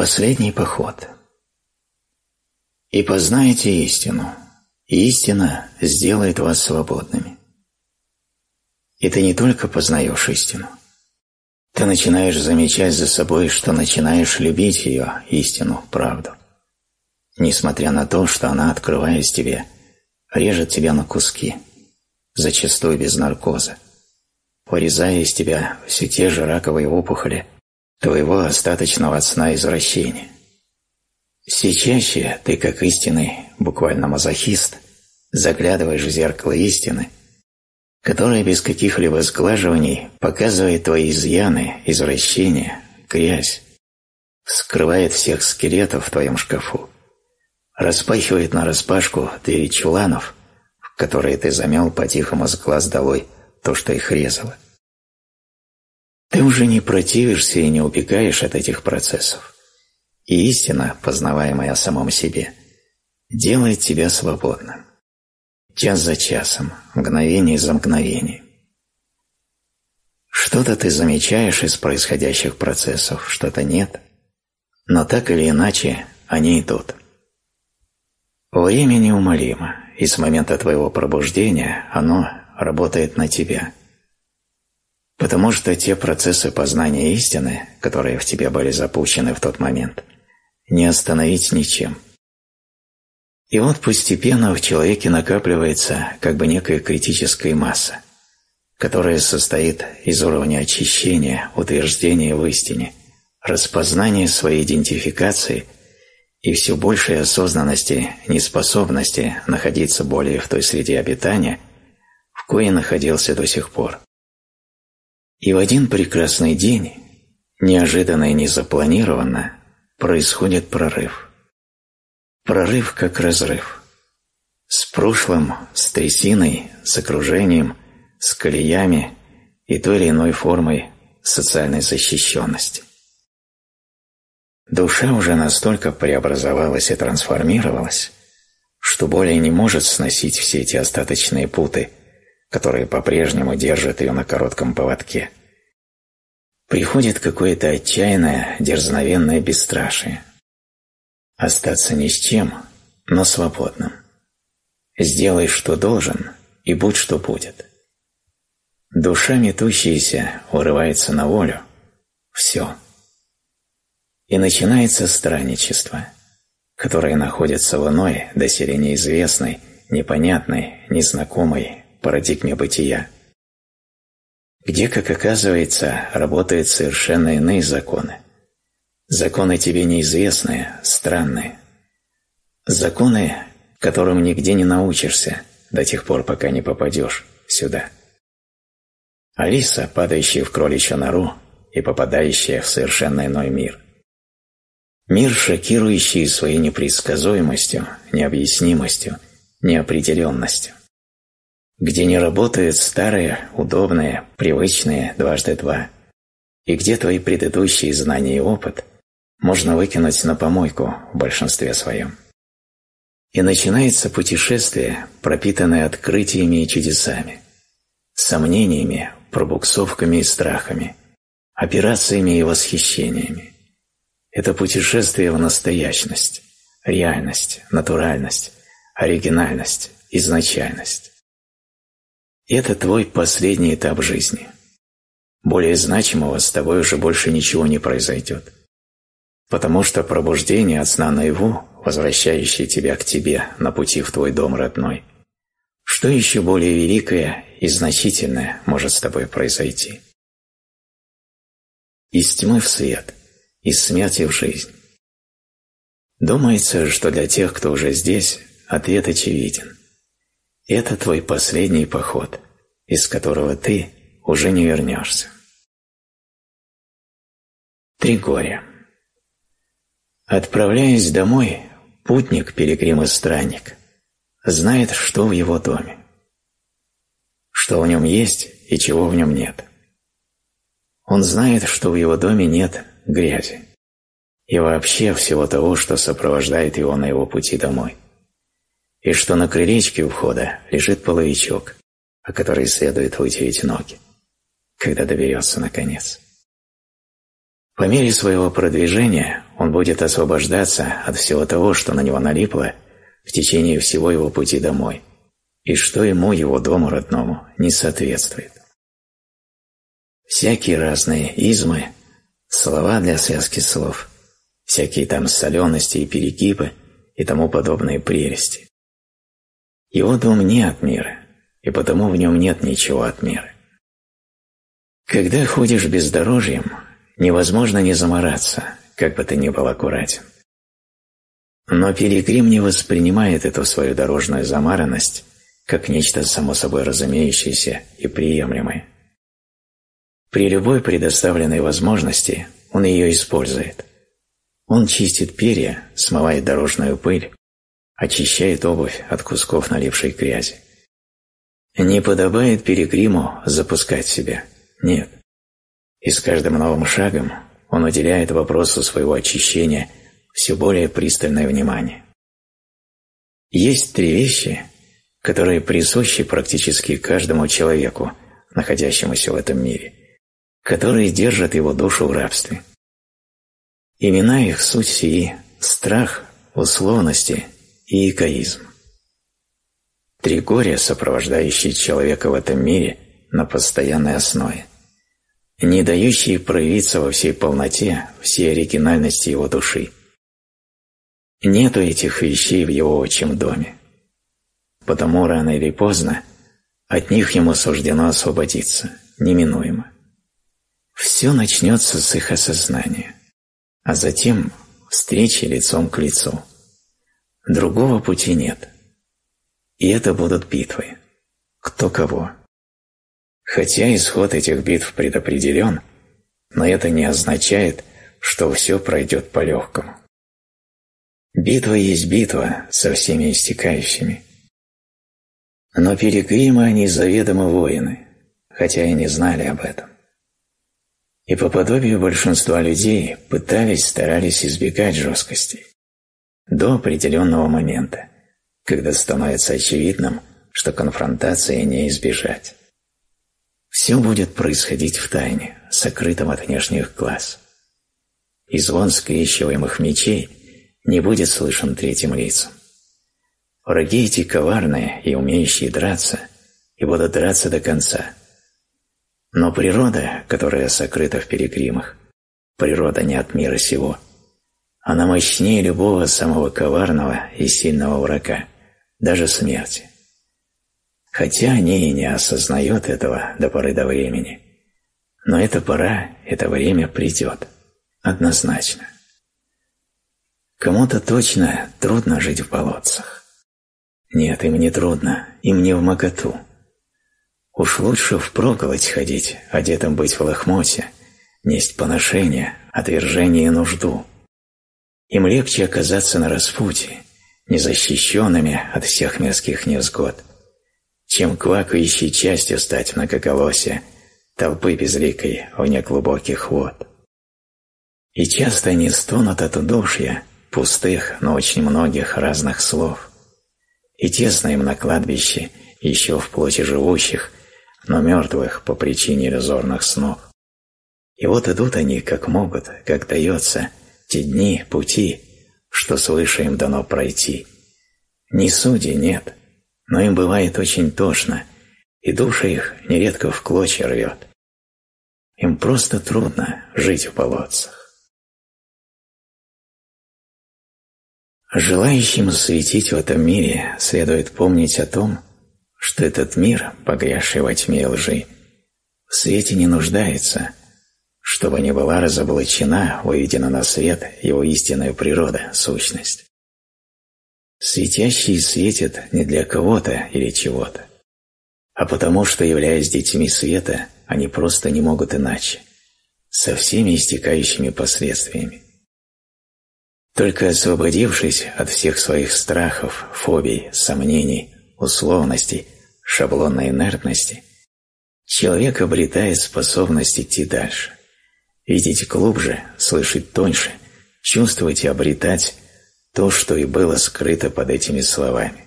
Последний поход. «И познаете истину, истина сделает вас свободными». И ты не только познаешь истину, ты начинаешь замечать за собой, что начинаешь любить ее, истину, правду. Несмотря на то, что она, открываясь тебе, режет тебя на куски, зачастую без наркоза, вырезая из тебя все те же раковые опухоли твоего остаточного сна извращения. Все чаще ты, как истинный, буквально мазохист, заглядываешь в зеркало истины – которая без каких-либо сглаживаний показывает твои изъяны, извращения, грязь, скрывает всех скелетов в твоем шкафу, распахивает нараспашку двери чуланов, в которые ты замел по-тихому с глаз долой то, что их резало. Ты уже не противишься и не убегаешь от этих процессов. И истина, познаваемая о самом себе, делает тебя свободным час за часом, мгновение за мгновением. Что-то ты замечаешь из происходящих процессов, что-то нет, но так или иначе они идут. Время неумолимо, и с момента твоего пробуждения оно работает на тебя. Потому что те процессы познания истины, которые в тебе были запущены в тот момент, не остановить ничем – и вот постепенно в человеке накапливается как бы некая критическая масса, которая состоит из уровня очищения, утверждения в истине, распознания своей идентификации и все большей осознанности, неспособности находиться более в той среде обитания, в коей находился до сих пор. И в один прекрасный день, неожиданно и незапланированно, происходит прорыв – Прорыв как разрыв. С прошлым, с трясиной, с окружением, с колеями и той или иной формой социальной защищенности. Душа уже настолько преобразовалась и трансформировалась, что более не может сносить все эти остаточные путы, которые по-прежнему держат ее на коротком поводке. Приходит какое-то отчаянное, дерзновенное бесстрашие – остаться ни с чем, но свободным. Сделай, что должен, и будь, что будет. Душа метущаяся урывается на волю. Все. И начинается странничество, которое находится в иной, доселе неизвестной, непонятной, незнакомой парадигме бытия, где, как оказывается, работают совершенно иные законы – Законы тебе неизвестные, странные. Законы, которым нигде не научишься до тех пор, пока не попадешь сюда. Алиса, падающая в кроличью нору и попадающая в совершенно иной мир. Мир, шокирующий своей непредсказуемостью, необъяснимостью, неопределенностью. Где не работают старые, удобные, привычные дважды два. И где твои предыдущие знания и опыт – можно выкинуть на помойку в большинстве своем. И начинается путешествие, пропитанное открытиями и чудесами, сомнениями, пробуксовками и страхами, операциями и восхищениями. Это путешествие в настоящность, реальность, натуральность, оригинальность, изначальность. Это твой последний этап жизни. Более значимого с тобой уже больше ничего не произойдет потому что пробуждение от сна наяву, возвращающее тебя к тебе на пути в твой дом родной, что еще более великое и значительное может с тобой произойти? Из тьмы в свет, из смерти в жизнь. Думается, что для тех, кто уже здесь, ответ очевиден. Это твой последний поход, из которого ты уже не вернешься. Три горя. Отправляясь домой, путник, пилигрим и странник знает, что в его доме, что в нем есть и чего в нем нет. Он знает, что в его доме нет грязи и вообще всего того, что сопровождает его на его пути домой, и что на крылечке у входа лежит половичок, о который следует вытереть ноги, когда доберется наконец. По мере своего продвижения он будет освобождаться от всего того, что на него налипло в течение всего его пути домой, и что ему, его дому родному, не соответствует. Всякие разные измы, слова для связки слов, всякие там солености и перегибы и тому подобные прелести. Его дом не от мира, и потому в нем нет ничего от мира. Когда ходишь бездорожьем, невозможно не замораться, как бы ты ни был аккуратен. Но пилигрим не воспринимает эту свою дорожную замаранность как нечто само собой разумеющееся и приемлемое. При любой предоставленной возможности он ее использует. Он чистит перья, смывает дорожную пыль, очищает обувь от кусков налипшей грязи. Не подобает пилигриму запускать себя. Нет. И с каждым новым шагом он уделяет вопросу своего очищения все более пристальное внимание. Есть три вещи, которые присущи практически каждому человеку, находящемуся в этом мире, которые держат его душу в рабстве. Имена их суть сии – страх, условности и эгоизм. Три горя, сопровождающие человека в этом мире на постоянной основе, не дающие проявиться во всей полноте, всей оригинальности его души. Нету этих вещей в его отчим доме. Потому рано или поздно от них ему суждено освободиться, неминуемо. Все начнется с их осознания, а затем встречи лицом к лицу. Другого пути нет. И это будут битвы. Кто кого. Хотя исход этих битв предопределен, но это не означает, что все пройдет по-легкому. Битва есть битва со всеми истекающими. Но пилигримы они заведомо воины, хотя и не знали об этом. И по подобию большинства людей пытались, старались избегать жесткости до определенного момента, когда становится очевидным, что конфронтации не избежать. Все будет происходить в тайне, сокрытом от внешних глаз. И звон скрещиваемых мечей не будет слышен третьим лицам. Враги эти коварные и умеющие драться, и будут драться до конца. Но природа, которая сокрыта в перегримах, природа не от мира сего, она мощнее любого самого коварного и сильного врага, даже смерти. Хотя они и не осознают этого до поры до времени. Но эта пора, это время придет. Однозначно. Кому-то точно трудно жить в болотцах. Нет, им не трудно, им не в моготу. Уж лучше впроголодь ходить, одетым быть в лохмоте, несть поношение, отвержение и нужду. Им легче оказаться на распутье, незащищенными от всех мирских невзгод, чем квакающей частью стать многоголосия толпы безликой вне глубоких вод. И часто они стонут от удушья, пустых, но очень многих разных слов. И тесно им на кладбище еще в плоти живущих, но мертвых по причине иллюзорных снов. И вот идут они, как могут, как дается, те дни, пути, что свыше им дано пройти. Ни судей нет, но им бывает очень тошно, и душа их нередко в клочья рвет. Им просто трудно жить в болотцах. Желающим светить в этом мире следует помнить о том, что этот мир, погрязший во тьме лжи, в свете не нуждается, чтобы не была разоблачена, выведена на свет его истинная природа, сущность. Светящие светят не для кого-то или чего-то, а потому что, являясь детьми света, они просто не могут иначе, со всеми истекающими последствиями. Только освободившись от всех своих страхов, фобий, сомнений, условностей, шаблонной инертности, человек обретает способность идти дальше, видеть глубже, слышать тоньше, чувствовать и обретать то, что и было скрыто под этими словами.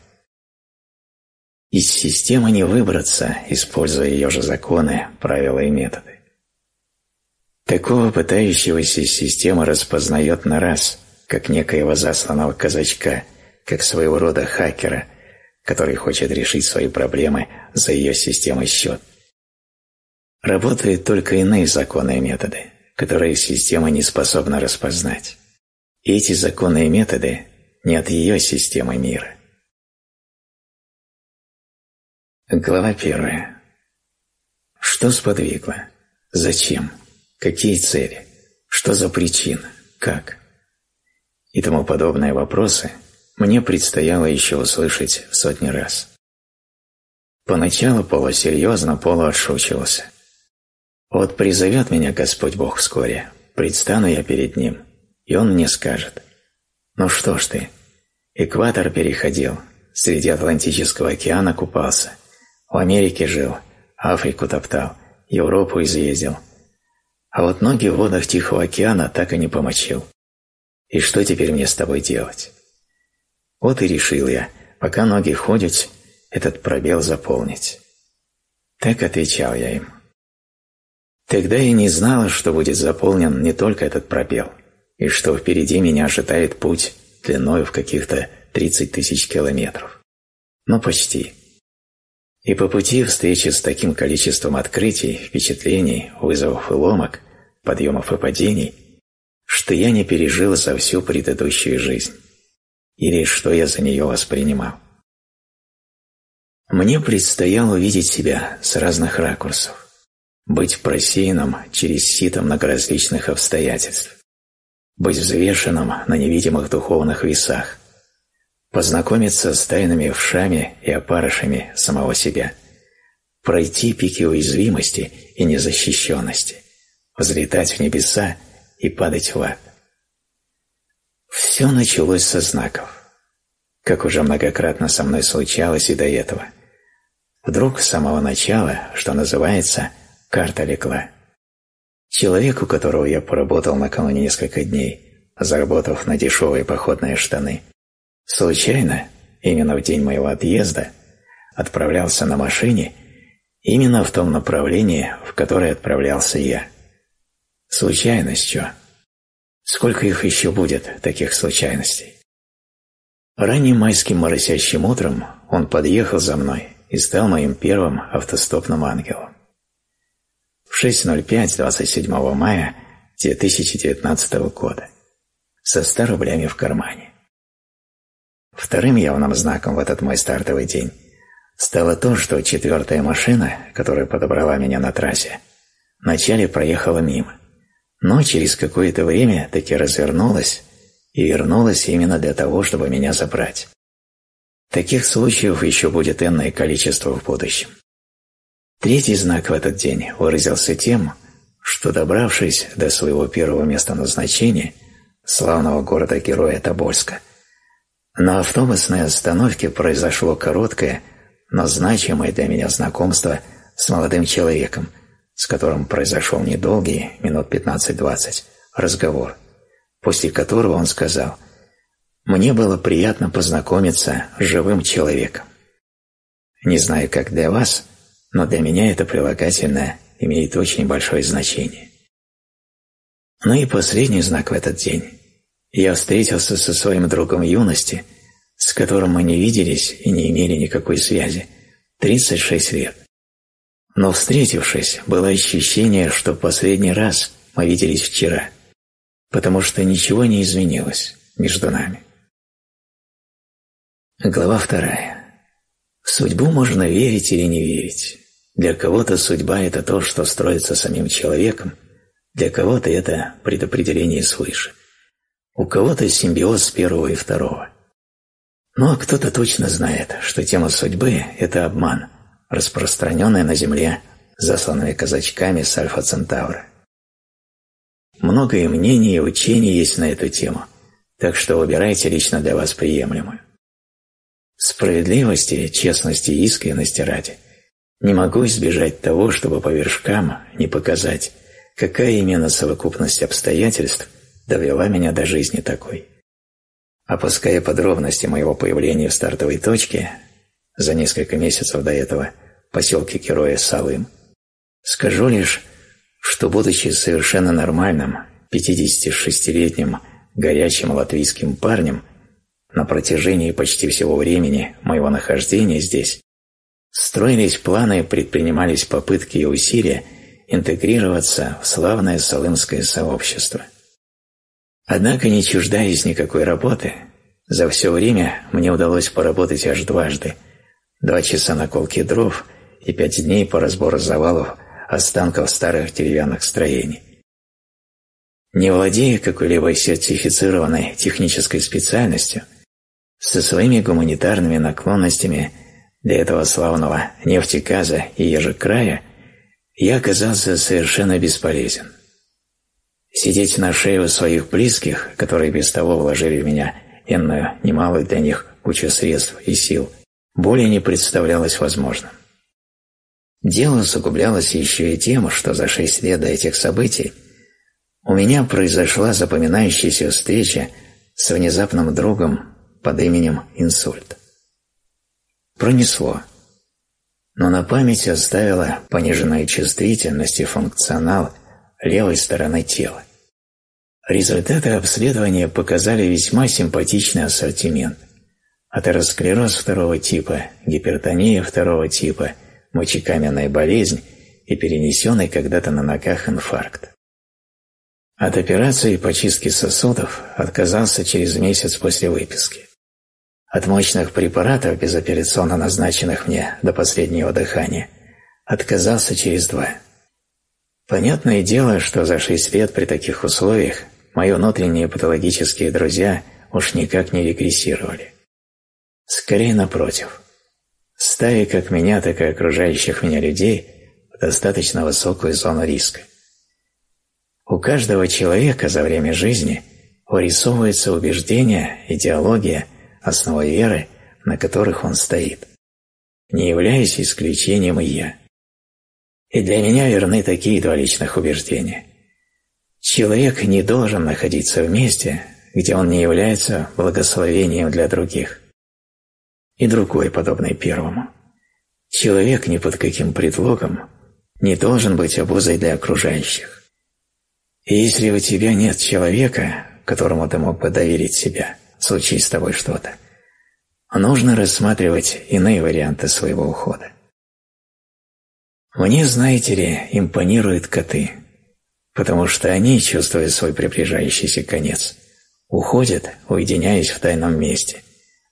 Из системы не выбраться, используя ее же законы, правила и методы. Такого пытающегося система распознает на раз, как некоего засланного казачка, как своего рода хакера, который хочет решить свои проблемы за ее системой счет. Работают только иные законы и методы, которые система не способна распознать. И эти законы и методы не от ее системы мира. Глава первая. Что сподвигло? Зачем? Какие цели? Что за причина? Как? И тому подобные вопросы мне предстояло еще услышать сотни раз. Поначалу полусерьезно полуотшучивался. Вот призовет меня Господь Бог вскоре, предстану я перед Ним, и Он мне скажет, «Ну что ж ты, экватор переходил, среди Атлантического океана купался, в Америке жил, Африку топтал, Европу изъездил, а вот ноги в водах Тихого океана так и не помочил. И что теперь мне с тобой делать?» Вот и решил я, пока ноги ходят, этот пробел заполнить. Так отвечал я им. Тогда я не знала, что будет заполнен не только этот пробел, и что впереди меня ожидает путь длиной в каких-то 30 тысяч километров. Ну, почти. И по пути встречи с таким количеством открытий, впечатлений, вызовов и ломок, подъемов и падений, что я не пережила за всю предыдущую жизнь. Или что я за нее воспринимал. Мне предстояло увидеть себя с разных ракурсов быть просеянным через сито многоразличных обстоятельств, быть взвешенным на невидимых духовных весах, познакомиться с тайными вшами и опарышами самого себя, пройти пики уязвимости и незащищенности, взлетать в небеса и падать в ад. Все началось со знаков, как уже многократно со мной случалось и до этого. Вдруг с самого начала, что называется – карта легла. Человек, у которого я поработал накануне несколько дней, заработав на дешевые походные штаны, случайно, именно в день моего отъезда, отправлялся на машине именно в том направлении, в которое отправлялся я. Случайностью. Сколько их еще будет, таких случайностей? Ранним майским моросящим утром он подъехал за мной и стал моим первым автостопным ангелом. В 6.05 27 мая 2019 года со 100 рублями в кармане. Вторым явным знаком в этот мой стартовый день стало то, что четвертая машина, которая подобрала меня на трассе, вначале проехала мимо, но через какое-то время таки развернулась и вернулась именно для того, чтобы меня забрать. Таких случаев еще будет энное количество в будущем. Третий знак в этот день выразился тем, что, добравшись до своего первого места назначения, славного города-героя Тобольска, на автобусной остановке произошло короткое, но значимое для меня знакомство с молодым человеком, с которым произошел недолгий, минут 15-20, разговор, после которого он сказал «Мне было приятно познакомиться с живым человеком. Не знаю, как для вас, но для меня это прилагательное имеет очень большое значение. Ну и последний знак в этот день. Я встретился со своим другом юности, с которым мы не виделись и не имели никакой связи, 36 лет. Но встретившись, было ощущение, что последний раз мы виделись вчера, потому что ничего не изменилось между нами. Глава вторая. В судьбу можно верить или не верить. Для кого-то судьба – это то, что строится самим человеком, для кого-то это предопределение свыше. У кого-то симбиоз первого и второго. Ну а кто-то точно знает, что тема судьбы – это обман, распространенный на Земле засланными казачками с Альфа-Центавра. Много мнений и учений есть на эту тему, так что выбирайте лично для вас приемлемую. Справедливости, честности и искренности ради – не могу избежать того, чтобы по вершкам не показать, какая именно совокупность обстоятельств довела меня до жизни такой. Опуская подробности моего появления в стартовой точке за несколько месяцев до этого в поселке Героя Салым, скажу лишь, что, будучи совершенно нормальным, 56-летним горячим латвийским парнем, на протяжении почти всего времени моего нахождения здесь, строились планы, предпринимались попытки и усилия интегрироваться в славное салымское сообщество. Однако, не чуждаясь никакой работы, за все время мне удалось поработать аж дважды. Два часа на колке дров и пять дней по разбору завалов останков старых деревянных строений. Не владея какой-либо сертифицированной технической специальностью, со своими гуманитарными наклонностями для этого славного нефтеказа и ежекрая, я оказался совершенно бесполезен. Сидеть на шее у своих близких, которые без того вложили в меня энную, немалую для них кучу средств и сил, более не представлялось возможным. Дело усугублялось еще и тем, что за шесть лет до этих событий у меня произошла запоминающаяся встреча с внезапным другом под именем Инсульт. Пронесло, но на память оставила пониженная чувствительность и функционал левой стороны тела. Результаты обследования показали весьма симпатичный ассортимент. Атеросклероз второго типа, гипертония второго типа, мочекаменная болезнь и перенесенный когда-то на ногах инфаркт. От операции по чистке сосудов отказался через месяц после выписки. От мощных препаратов, безоперационно назначенных мне до последнего дыхания, отказался через два. Понятное дело, что за шесть лет при таких условиях мои внутренние патологические друзья уж никак не регрессировали. Скорее напротив. Ставя как меня, так и окружающих меня людей в достаточно высокую зону риска. У каждого человека за время жизни вырисовывается убеждение, идеология, основа веры, на которых он стоит. Не являюсь исключением и я. И для меня верны такие два личных убеждения. Человек не должен находиться в месте, где он не является благословением для других. И другое, подобное первому. Человек ни под каким предлогом не должен быть обузой для окружающих. И если у тебя нет человека, которому ты мог бы доверить себя, случись с тобой что-то, нужно рассматривать иные варианты своего ухода. Мне, знаете ли, импонируют коты, потому что они, чувствуя свой приближающийся конец, уходят, уединяясь в тайном месте,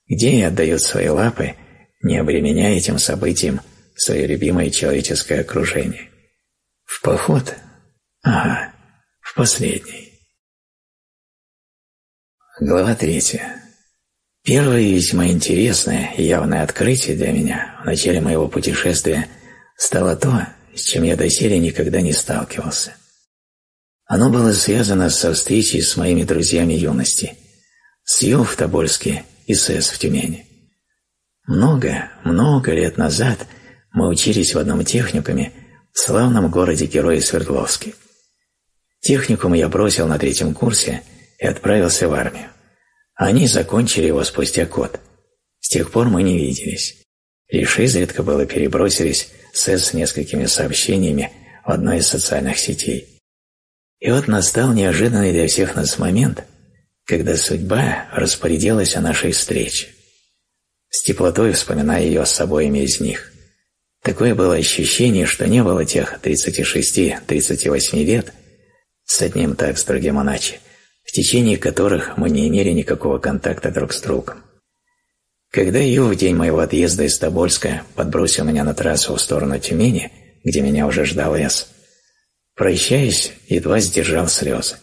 где и отдают свои лапы, не обременяя этим событием свое любимое человеческое окружение. В поход? Ага, в последней. Глава третья. Первое весьма интересное и явное открытие для меня в начале моего путешествия стало то, с чем я доселе никогда не сталкивался. Оно было связано со встречей с моими друзьями юности, с Ю в Тобольске и СЭС в Тюмени. Много, много лет назад мы учились в одном техникуме в славном городе Героя Свердловске. Техникум я бросил на третьем курсе и отправился в армию. Они закончили его спустя год. С тех пор мы не виделись. Лишь изредка было перебросились с несколькими сообщениями в одной из социальных сетей. И вот настал неожиданный для всех нас момент, когда судьба распорядилась о нашей встрече. С теплотой вспоминая ее с обоими из них. Такое было ощущение, что не было тех 36-38 лет, с одним так, с другим иначе, в течение которых мы не имели никакого контакта друг с другом. Когда Ю в день моего отъезда из Тобольска подбросил меня на трассу в сторону Тюмени, где меня уже ждал Эс, прощаясь, едва сдержал слезы.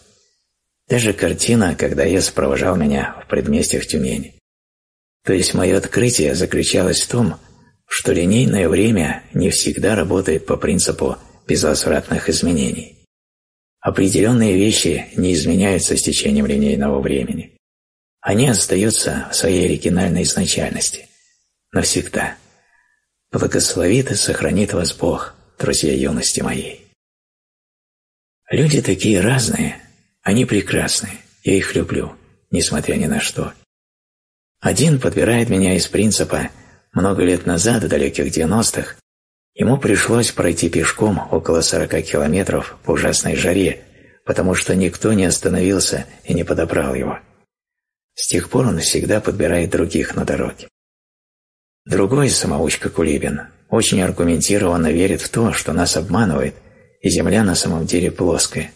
Даже картина, когда Эс провожал меня в предместьях Тюмени. То есть мое открытие заключалось в том, что линейное время не всегда работает по принципу безвозвратных изменений. Определенные вещи не изменяются с течением линейного времени. Они остаются в своей оригинальной изначальности. Навсегда. Благословит и сохранит вас Бог, друзья юности моей. Люди такие разные, они прекрасны, я их люблю, несмотря ни на что. Один подбирает меня из принципа много лет назад, в далеких девяностых, Ему пришлось пройти пешком около 40 километров по ужасной жаре, потому что никто не остановился и не подобрал его. С тех пор он всегда подбирает других на дороге. Другой самоучка Кулибин очень аргументированно верит в то, что нас обманывает, и Земля на самом деле плоская.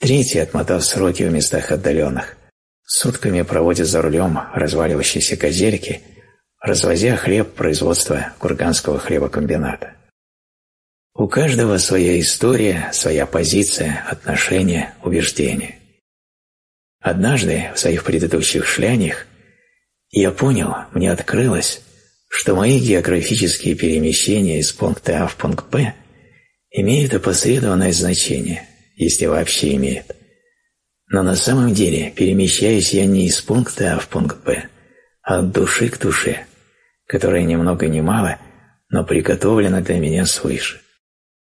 Третий, отмотав сроки в местах отдаленных, сутками проводит за рулем разваливающиеся газельки, развозя хлеб производства Курганского хлебокомбината. У каждого своя история, своя позиция, отношения, убеждения. Однажды в своих предыдущих шляниях я понял, мне открылось, что мои географические перемещения из пункта А в пункт Б имеют опосредованное значение, если вообще имеют. Но на самом деле перемещаюсь я не из пункта А в пункт Б, а от души к душе, которая ни много ни мало, но приготовлена для меня свыше.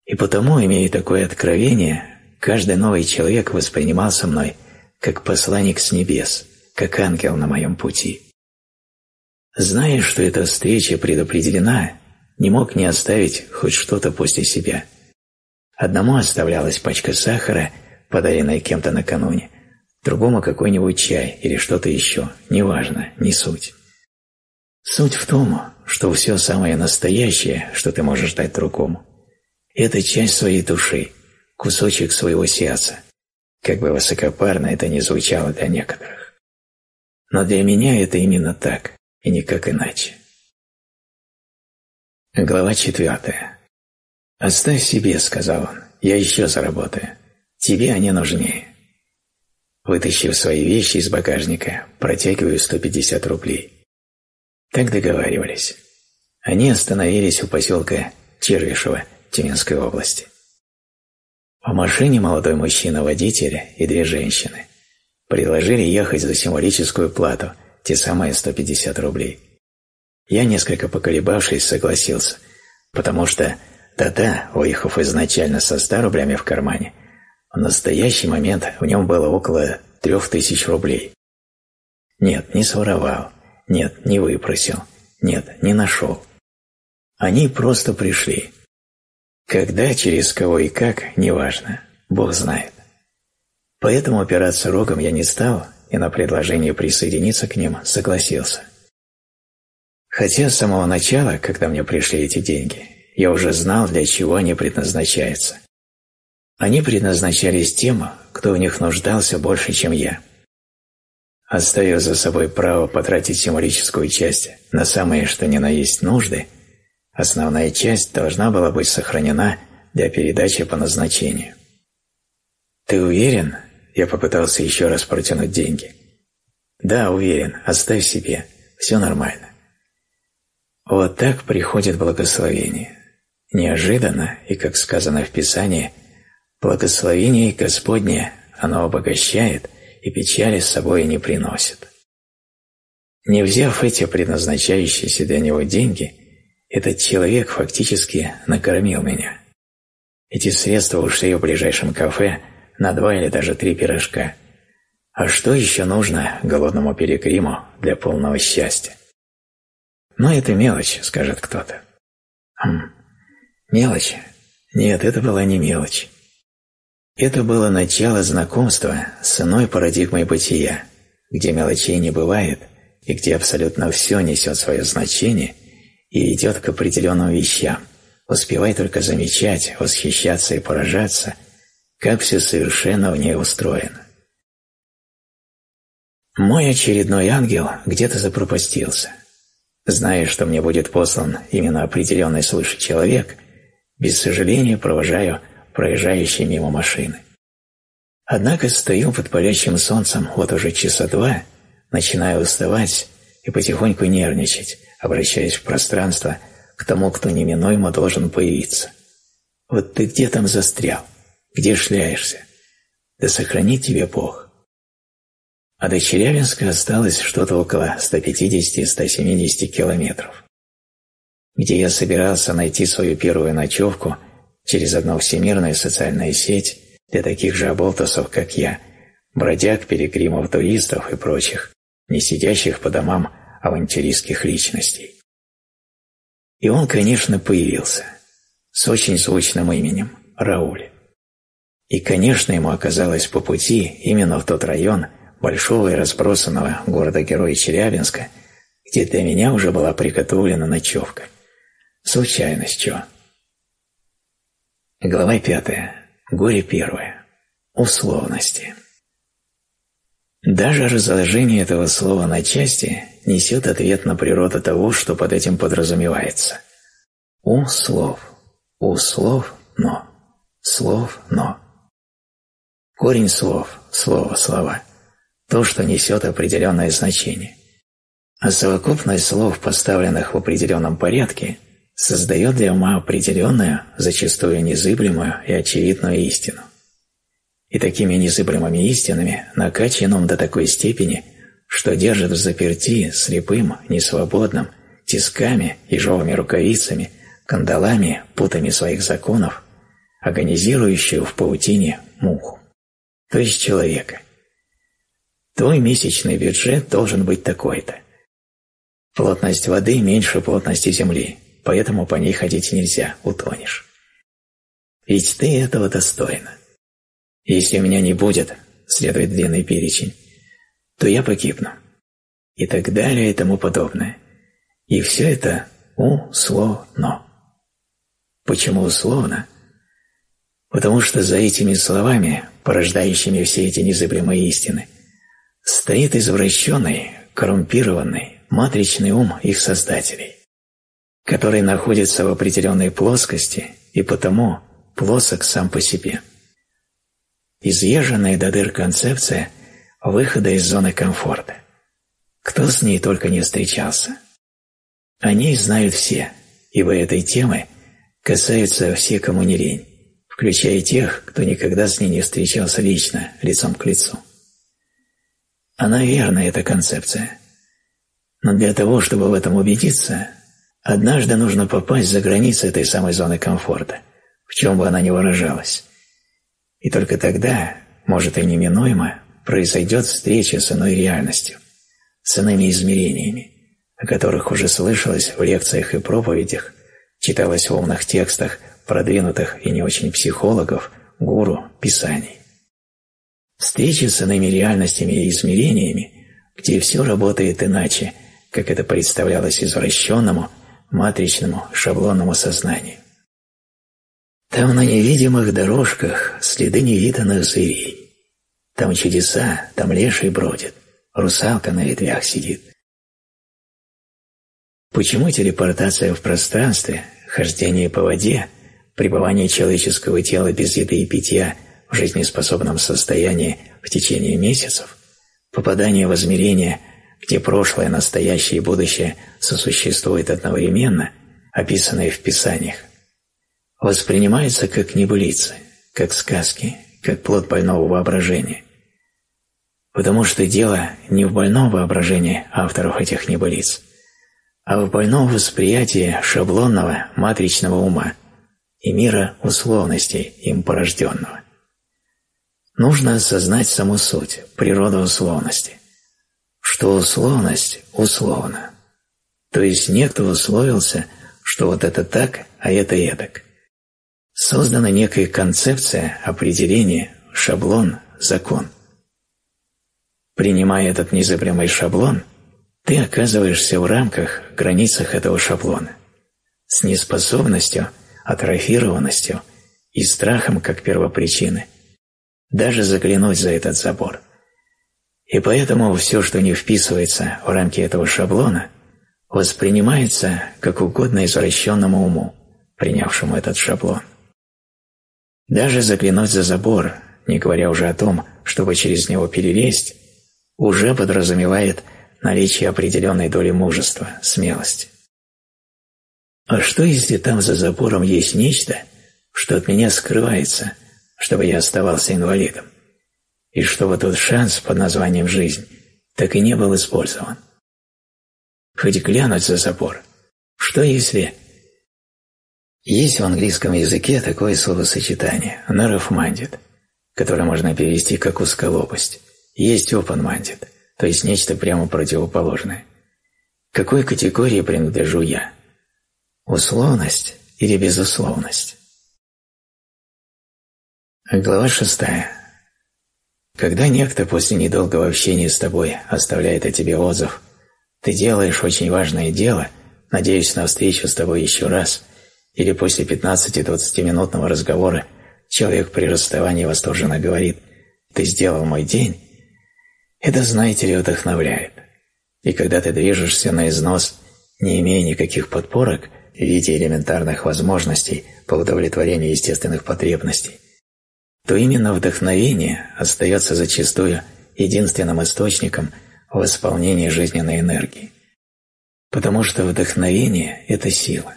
И потому, имея такое откровение, каждый новый человек воспринимался мной как посланник с небес, как ангел на моем пути. Зная, что эта встреча предопределена, не мог не оставить хоть что-то после себя. Одному оставлялась пачка сахара, подаренная кем-то накануне, другому какой-нибудь чай или что-то еще, неважно, не суть. Суть в том, что все самое настоящее, что ты можешь дать другому, это часть своей души, кусочек своего сердца, как бы высокопарно это ни звучало для некоторых. Но для меня это именно так и никак иначе. Глава четвертая. «Оставь себе», — сказал он, — «я еще заработаю. Тебе они нужнее». Вытащив свои вещи из багажника, протягиваю 150 рублей. Так договаривались. Они остановились у поселка Червишево Тюменской области. В машине молодой мужчина-водитель и две женщины. Предложили ехать за символическую плату – те самые 150 рублей. Я, несколько поколебавшись, согласился, потому что да-да, выехав изначально со 100 рублями в кармане, в настоящий момент в нем было около трех тысяч рублей. Нет, не своровал, нет, не выпросил, нет, не нашел. Они просто пришли. Когда, через кого и как, неважно, Бог знает. Поэтому опираться рогом я не стал и на предложение присоединиться к ним согласился. Хотя с самого начала, когда мне пришли эти деньги, я уже знал, для чего они предназначаются. Они предназначались тем, кто в них нуждался больше, чем я. Оставив за собой право потратить символическую часть на самые что ни на есть нужды, основная часть должна была быть сохранена для передачи по назначению. «Ты уверен?» Я попытался еще раз протянуть деньги. «Да, уверен, оставь себе, все нормально». Вот так приходит благословение. Неожиданно, и, как сказано в Писании, благословение Господне оно обогащает и печали с собой не приносит. Не взяв эти предназначающиеся для него деньги, этот человек фактически накормил меня. Эти средства ушли в ближайшем кафе на два или даже три пирожка. А что еще нужно голодному перекриму для полного счастья? Но это мелочь, скажет кто-то. Хм, мелочь? Нет, это была не мелочь. Это было начало знакомства с иной парадигмой бытия, где мелочей не бывает и где абсолютно все несет свое значение и идет к определенным вещам. Успевай только замечать, восхищаться и поражаться – как все совершенно в ней устроено. Мой очередной ангел где-то запропастился. Зная, что мне будет послан именно определенный свыше человек, без сожаления провожаю проезжающие мимо машины. Однако стою под палящим солнцем вот уже часа два, начинаю уставать и потихоньку нервничать, обращаясь в пространство к тому, кто неминуемо должен появиться. Вот ты где там застрял? Где шляешься? Да сохранит тебе Бог. А до Челябинска осталось что-то около 150-170 километров, где я собирался найти свою первую ночевку через одну всемирную социальную сеть для таких же оболтусов, как я, бродяг, перегримов, туристов и прочих, не сидящих по домам авантюристских личностей. И он, конечно, появился с очень звучным именем – Рауль. И, конечно, ему оказалось по пути именно в тот район большого и разбросанного города-героя Челябинска, где для меня уже была приготовлена ночевка. Случайность чё? Глава пятая. Горе первое. Условности. Даже разложение этого слова на части несет ответ на природу того, что под этим подразумевается. У слов. У слов но. Слов но. Корень слов, слово, слова – то, что несет определенное значение. А совокупность слов, поставленных в определенном порядке, создает для ума определенную, зачастую незыблемую и очевидную истину. И такими незыблемыми истинами накачан он до такой степени, что держит в заперти слепым, несвободным, тисками, ежовыми рукавицами, кандалами, путами своих законов, агонизирующую в паутине муху, то есть человека. Твой месячный бюджет должен быть такой-то. Плотность воды меньше плотности земли, поэтому по ней ходить нельзя, утонешь. Ведь ты этого достойна. Если меня не будет, следует длинный перечень, то я погибну. И так далее и тому подобное. И все это условно. Почему условно? Потому что за этими словами, порождающими все эти незыблемые истины, стоит извращенный, коррумпированный, матричный ум их создателей, который находится в определенной плоскости и потому плосок сам по себе. Изъезженная до дыр концепция выхода из зоны комфорта. Кто с ней только не встречался. О ней знают все, ибо этой темы касаются все, кому не лень, включая тех, кто никогда с ней не встречался лично, лицом к лицу. Она верна, эта концепция. Но для того, чтобы в этом убедиться, однажды нужно попасть за границы этой самой зоны комфорта, в чем бы она ни выражалась. И только тогда, может и неминуемо, произойдет встреча с иной реальностью, с иными измерениями, о которых уже слышалось в лекциях и проповедях, читалось в умных текстах продвинутых и не очень психологов, гуру, писаний. Встреча с иными реальностями и измерениями, где все работает иначе, как это представлялось извращенному, матричному, шаблонному сознанию. Там на невидимых дорожках следы невиданных зверей. Там чудеса, там леший бродит, русалка на ветвях сидит. Почему телепортация в пространстве, хождение по воде, пребывание человеческого тела без еды и питья в жизнеспособном состоянии в течение месяцев, попадание в измерение, где прошлое, настоящее и будущее сосуществуют одновременно, описанные в Писаниях, воспринимается как небылицы, как сказки, как плод больного воображения. Потому что дело не в больном воображении авторов этих небылиц, а в больном восприятии шаблонного матричного ума и мира условностей им порожденного. Нужно осознать саму суть, природу условности, что условность условна. То есть некто условился, что вот это так, а это эдак – создана некая концепция, определение, шаблон, закон. Принимая этот незабываемый шаблон, ты оказываешься в рамках, границах этого шаблона, с неспособностью, атрофированностью и страхом как первопричины, даже заглянуть за этот забор. И поэтому все, что не вписывается в рамки этого шаблона, воспринимается как угодно извращенному уму, принявшему этот шаблон. Даже заглянуть за забор, не говоря уже о том, чтобы через него перелезть, уже подразумевает наличие определенной доли мужества, смелости. А что, если там за забором есть нечто, что от меня скрывается, чтобы я оставался инвалидом, и чтобы тот шанс под названием «жизнь» так и не был использован? Хоть глянуть за забор. Что если есть в английском языке такое словосочетание «narrow-minded», которое можно перевести как «узколобость». Есть open-minded, то есть нечто прямо противоположное. Какой категории принадлежу я? Условность или безусловность? Глава шестая. Когда некто после недолгого общения с тобой оставляет о тебе отзыв, ты делаешь очень важное дело, надеясь на встречу с тобой еще раз, или после 15-20-минутного разговора человек при расставании восторженно говорит «ты сделал мой день», это, знаете ли, вдохновляет. И когда ты движешься на износ, не имея никаких подпорок в виде элементарных возможностей по удовлетворению естественных потребностей, то именно вдохновение остается зачастую единственным источником восполнения жизненной энергии. Потому что вдохновение – это сила.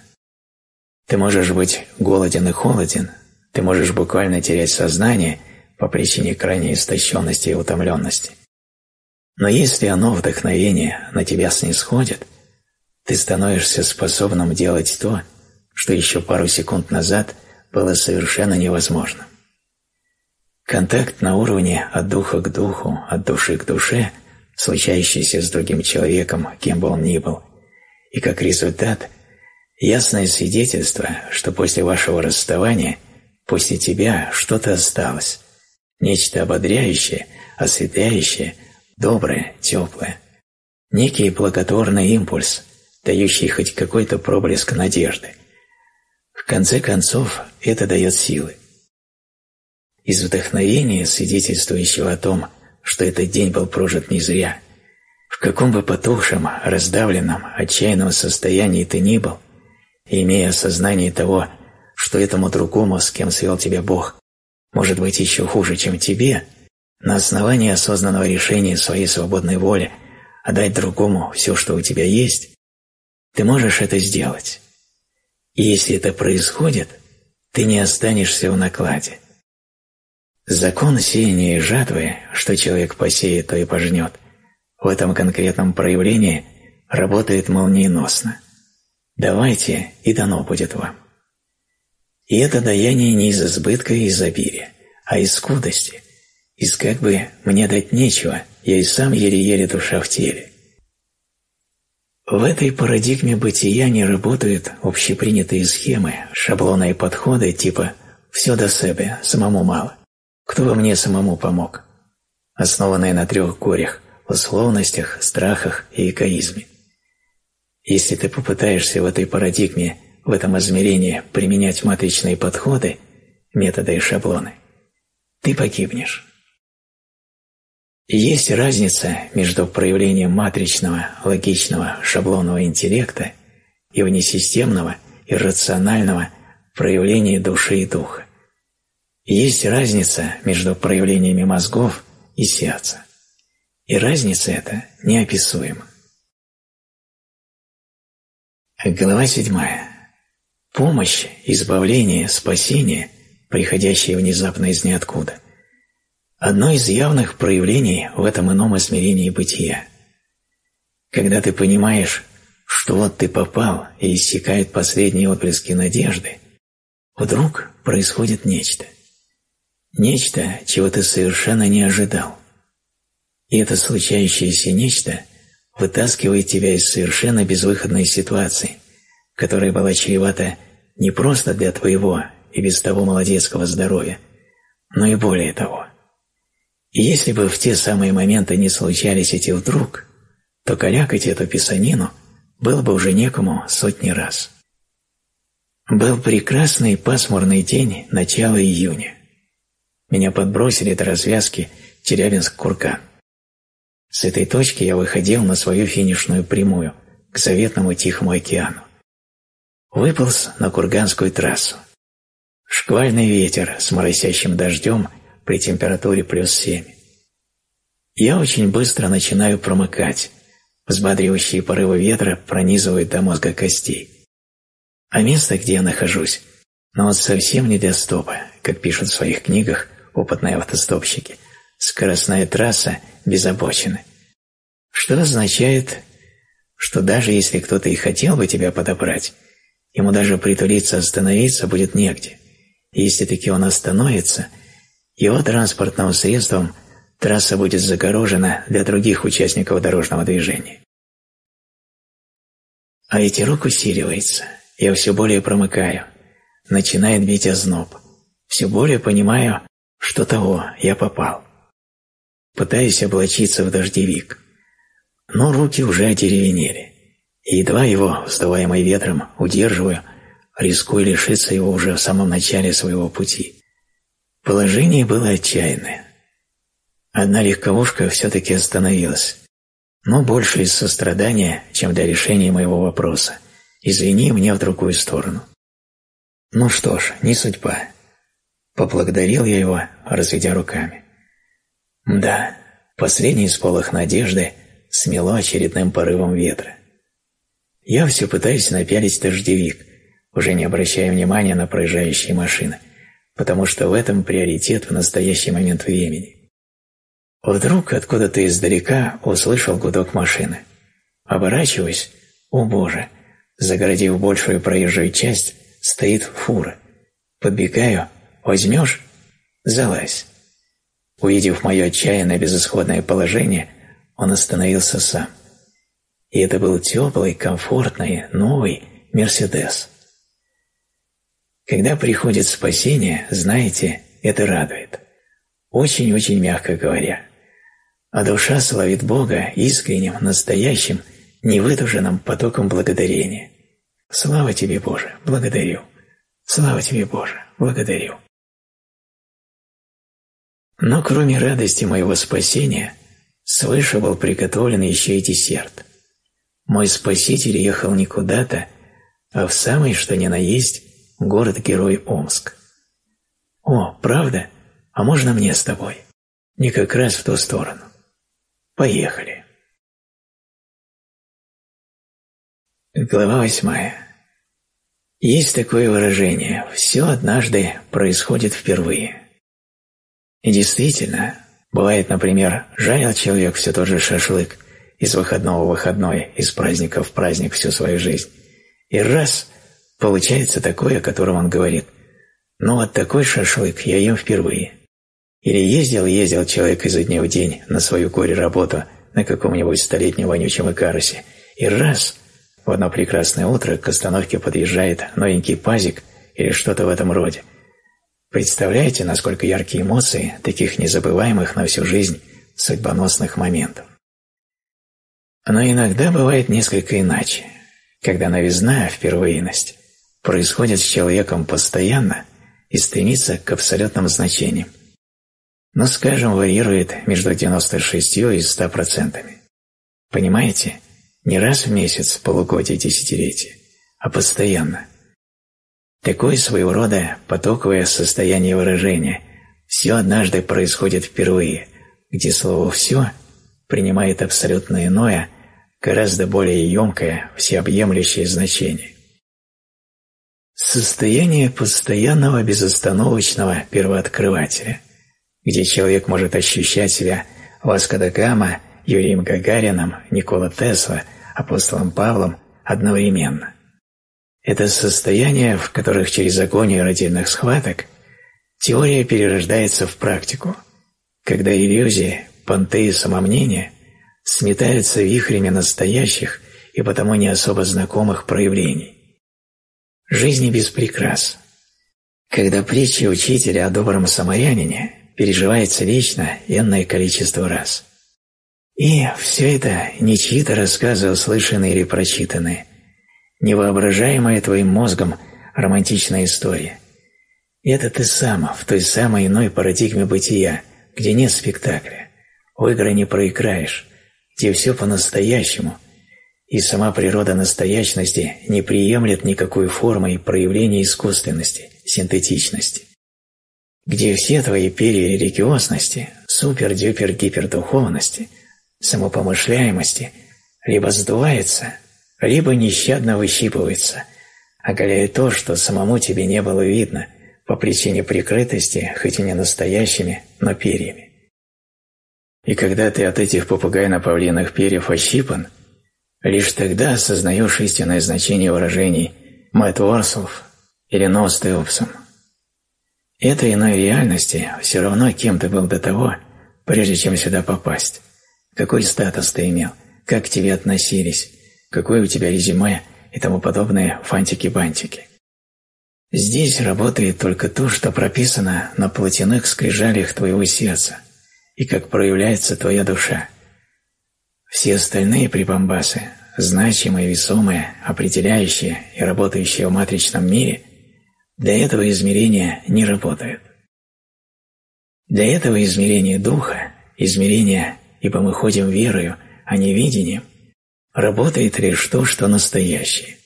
Ты можешь быть голоден и холоден, ты можешь буквально терять сознание по причине крайней истощенности и утомленности. Но если оно, вдохновение, на тебя снисходит, ты становишься способным делать то, что еще пару секунд назад было совершенно невозможным. Контакт на уровне от духа к духу, от души к душе, случающийся с другим человеком, кем бы он ни был, и как результат – ясное свидетельство, что после вашего расставания после тебя что-то осталось, нечто ободряющее, осветляющее, доброе, теплое, некий благотворный импульс, дающий хоть какой-то проблеск надежды. В конце концов, это дает силы из вдохновения, свидетельствующего о том, что этот день был прожит не зря. В каком бы потухшем, раздавленном, отчаянном состоянии ты ни был, имея осознание того, что этому другому, с кем свел тебя Бог, может быть еще хуже, чем тебе, на основании осознанного решения своей свободной воли отдать другому все, что у тебя есть, ты можешь это сделать. И если это происходит, ты не останешься в накладе. Закон сеяния и жатвы, что человек посеет, то и пожнет, в этом конкретном проявлении работает молниеносно. Давайте, и дано будет вам. И это даяние не из избытка и изобилия, а из скудости, из как бы «мне дать нечего, я и сам еле-еле душа в теле». В этой парадигме бытия не работают общепринятые схемы, шаблоны и подходы типа «все до себя, самому мало». Кто во мне самому помог? Основанное на трех горях – условностях, страхах и эгоизме. Если ты попытаешься в этой парадигме, в этом измерении применять матричные подходы, методы и шаблоны, ты погибнешь. Есть разница между проявлением матричного, логичного, шаблонного интеллекта и внесистемного, иррационального проявления души и духа. Есть разница между проявлениями мозгов и сердца. И разница эта неописуема. Глава седьмая. Помощь, избавление, спасение, приходящее внезапно из ниоткуда. Одно из явных проявлений в этом ином измерении бытия. Когда ты понимаешь, что вот ты попал и иссякают последние отблески надежды, вдруг происходит нечто – Нечто, чего ты совершенно не ожидал. И это случающееся нечто вытаскивает тебя из совершенно безвыходной ситуации, которая была чревата не просто для твоего и без того молодецкого здоровья, но и более того. И если бы в те самые моменты не случались эти вдруг, то калякать эту писанину было бы уже некому сотни раз. Был прекрасный пасмурный день начала июня. Меня подбросили до развязки Челябинск-Курган. С этой точки я выходил на свою финишную прямую, к заветному Тихому океану. Выполз на Курганскую трассу. Шквальный ветер с моросящим дождем при температуре плюс семь. Я очень быстро начинаю промыкать. Взбадривающие порывы ветра пронизывают до мозга костей. А место, где я нахожусь, но вот совсем не для стопа, как пишут в своих книгах опытные автостопщики, скоростная трасса без обочины. Что означает, что даже если кто-то и хотел бы тебя подобрать, ему даже притулиться остановиться будет негде. И если таки он остановится, его транспортным средством трасса будет загорожена для других участников дорожного движения. А ветерок усиливается, я все более промыкаю, начинает бить озноб, все более понимаю, что того, я попал. Пытаюсь облачиться в дождевик, но руки уже одеревенели, и едва его, вздуваемый ветром, удерживаю, рискуя лишиться его уже в самом начале своего пути. Положение было отчаянное. Одна легковушка все-таки остановилась, но больше из сострадания, чем для решения моего вопроса. Извини мне в другую сторону. Ну что ж, не судьба. Поблагодарил я его, разведя руками. Да, последний сполох надежды смело очередным порывом ветра. Я все пытаюсь напялить дождевик, уже не обращая внимания на проезжающие машины, потому что в этом приоритет в настоящий момент времени. Вдруг откуда-то издалека услышал гудок машины. Оборачиваюсь, о боже, загородив большую проезжую часть, стоит фура. Подбегаю, возьмешь? Залазь. Увидев мое отчаянное безысходное положение, он остановился сам. И это был теплый, комфортный, новый Мерседес. Когда приходит спасение, знаете, это радует. Очень-очень мягко говоря. А душа славит Бога искренним, настоящим, невыдуженным потоком благодарения. Слава Тебе, Боже, благодарю. Слава Тебе, Боже, благодарю. Но кроме радости моего спасения, свыше был приготовлен еще и десерт. Мой Спаситель ехал не куда-то, а в самый что ни на есть город-герой Омск. О, правда? А можно мне с тобой? Не как раз в ту сторону. Поехали. Глава восьмая. Есть такое выражение «все однажды происходит впервые». И действительно, бывает, например, жарил человек все тот же шашлык из выходного в выходной, из праздника в праздник всю свою жизнь, и раз Получается такое, о котором он говорит. Ну вот такой шашлык я ем впервые. Или ездил-ездил человек изо дня в день на свою горе-работу на каком-нибудь столетнем вонючем икарусе, и раз, в одно прекрасное утро к остановке подъезжает новенький пазик или что-то в этом роде. Представляете, насколько яркие эмоции таких незабываемых на всю жизнь судьбоносных моментов. Но иногда бывает несколько иначе, когда новизна, впервыеность, происходит с человеком постоянно и стремится к абсолютным значениям, но, скажем, варьирует между 96 и 100%. Понимаете? Не раз в месяц, полугодие, десятилетие, а постоянно. Такое своего рода потоковое состояние выражения «все однажды происходит впервые», где слово «все» принимает абсолютно иное, гораздо более емкое, всеобъемлющее значение. Состояние постоянного безостановочного первооткрывателя, где человек может ощущать себя Васко Гама, Юрием Гагарином, Никола Тесла, апостолом Павлом одновременно. Это состояние, в которых через агонию родильных схваток теория перерождается в практику, когда иллюзии, понты и самомнение сметаются вихрями настоящих и потому не особо знакомых проявлений. Жизни без прикрас. Когда притча учителя о добром самарянине переживается лично энное количество раз. И все это не чьи-то рассказы, услышанные или прочитанные, невоображаемая твоим мозгом романтичная история. Это ты сам в той самой иной парадигме бытия, где нет спектакля, в игры не проиграешь, где все по-настоящему, и сама природа настоящности не приемлет никакой формы и проявления искусственности, синтетичности. Где все твои перерелигиозности, супер-дюпер-гипердуховности, самопомышляемости либо сдувается, либо нещадно выщипывается, оголяя то, что самому тебе не было видно по причине прикрытости, хоть и не настоящими, но перьями. И когда ты от этих попугайно-павлиных перьев ощипан – Лишь тогда осознаешь истинное значение выражений «Мэтт Уорсов» или «Нос Теопсом». Этой иной реальности все равно кем ты был до того, прежде чем сюда попасть. Какой статус ты имел, как к тебе относились, какое у тебя резюме и тому подобные фантики-бантики. Здесь работает только то, что прописано на плотяных скрижалях твоего сердца и как проявляется твоя душа. Все остальные прибамбасы, значимые, весомые, определяющие и работающие в матричном мире, для этого измерения не работают. Для этого измерения духа, измерения, ибо мы ходим верою, а не видением, работает лишь то, что настоящее,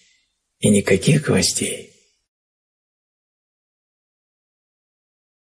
и никаких гвоздей.